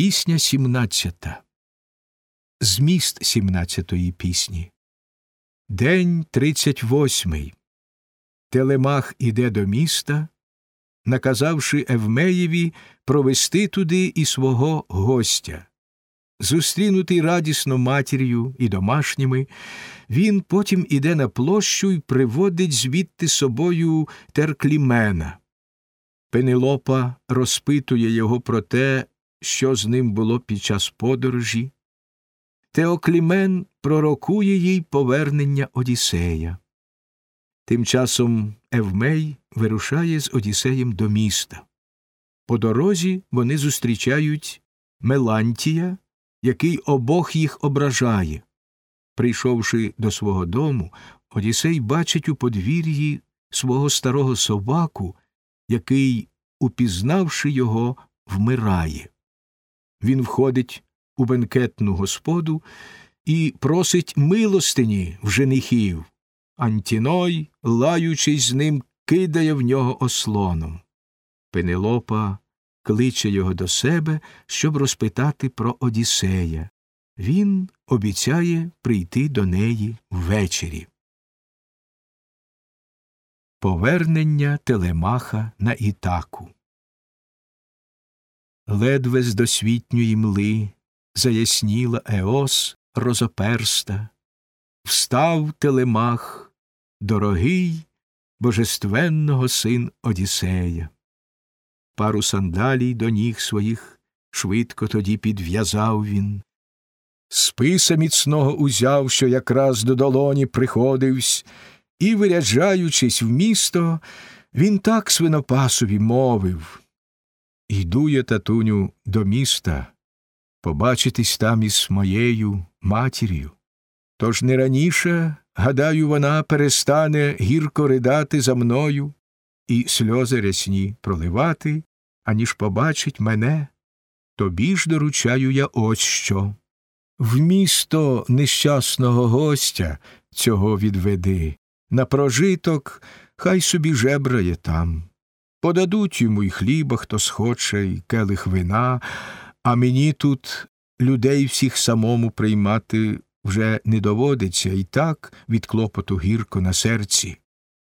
Пісня сімнадцята. Зміст сімнадцятої пісні. День тридцять восьмий. Телемах іде до міста, наказавши Евмеєві провести туди і свого гостя. Зустрінутий радісно матір'ю і домашніми, він потім іде на площу і приводить звідти собою терклімена. Пенелопа розпитує його про те, що з ним було під час подорожі. Теоклімен пророкує їй повернення Одіссея. Тим часом Евмей вирушає з Одіссеєм до міста. По дорозі вони зустрічають Мелантія, який обох їх ображає. Прийшовши до свого дому, Одіссей бачить у подвір'ї свого старого собаку, який, упізнавши його, вмирає. Він входить у бенкетну господу і просить милостині в женихів. Антіной, лаючись з ним, кидає в нього ослоном. Пенелопа кличе його до себе, щоб розпитати про Одіссея. Він обіцяє прийти до неї ввечері. Повернення Телемаха на Ітаку Ледве з досвітньої мли заясніла Еос розоперста, встав телемах, дорогий божественного син Одіссея. Пару сандалій до ніг своїх швидко тоді підв'язав він. Списа міцного узяв, що якраз до долоні приходивсь, і, виряджаючись в місто, він так свинопасові мовив Йду я, татуню, до міста, побачитись там із моєю матір'ю. Тож не раніше, гадаю, вона перестане гірко ридати за мною і сльози рясні проливати, аніж побачить мене, тобі ж доручаю я ось що. В місто нещасного гостя цього відведи, на прожиток хай собі жебрає там. Подадуть йому й хліба, хто схоче, й келих вина, а мені тут людей всіх самому приймати вже не доводиться і так від клопоту гірко на серці.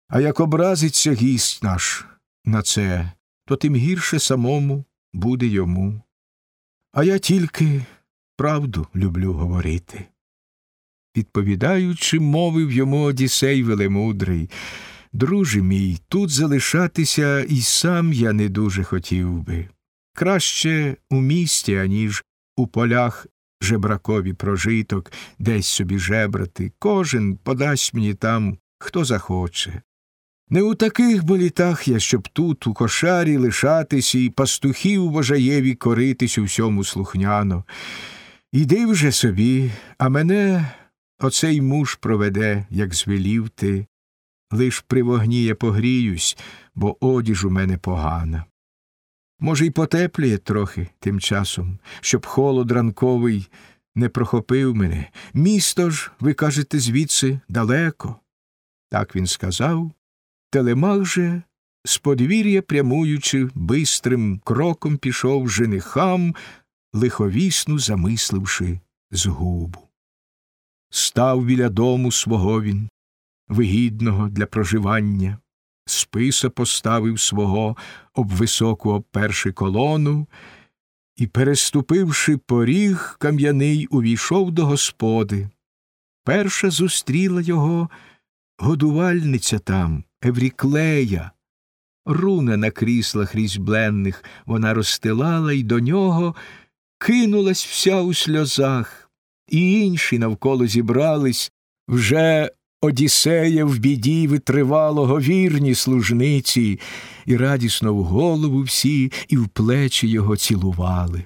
А як образиться гість наш на це, то тим гірше самому буде йому. А я тільки правду люблю говорити. Відповідаючи, мовив йому Одісей велемудрий. Друже мій, тут залишатися і сам я не дуже хотів би. Краще у місті, аніж у полях жебракові прожиток, десь собі жебрати, кожен подасть мені там, хто захоче. Не у таких бо літах я, щоб тут, у кошарі, лишатись і пастухів божаєві коритись у всьому слухняно. Іди вже собі, а мене оцей муж проведе, як звелів ти. Лиш при вогні я погріюсь, бо одіж у мене погана. Може, й потепліє трохи тим часом, щоб холод ранковий не прохопив мене. Місто ж, ви кажете, звідси далеко. Так він сказав. Телемах же, з подвір'я прямуючи, бистрим кроком пішов женихам, лиховісну замисливши згубу. Став біля дому свого він, вигідного для проживання, списа поставив свого об високу обперши колону і, переступивши поріг, кам'яний увійшов до господи. Перша зустріла його годувальниця там, Евріклея. Руна на кріслах різьбленних вона розстилала і до нього кинулась вся у сльозах, і інші навколо зібрались вже Одіссея в біді витривалого вірні служниці, і радісно в голову всі і в плечі його цілували.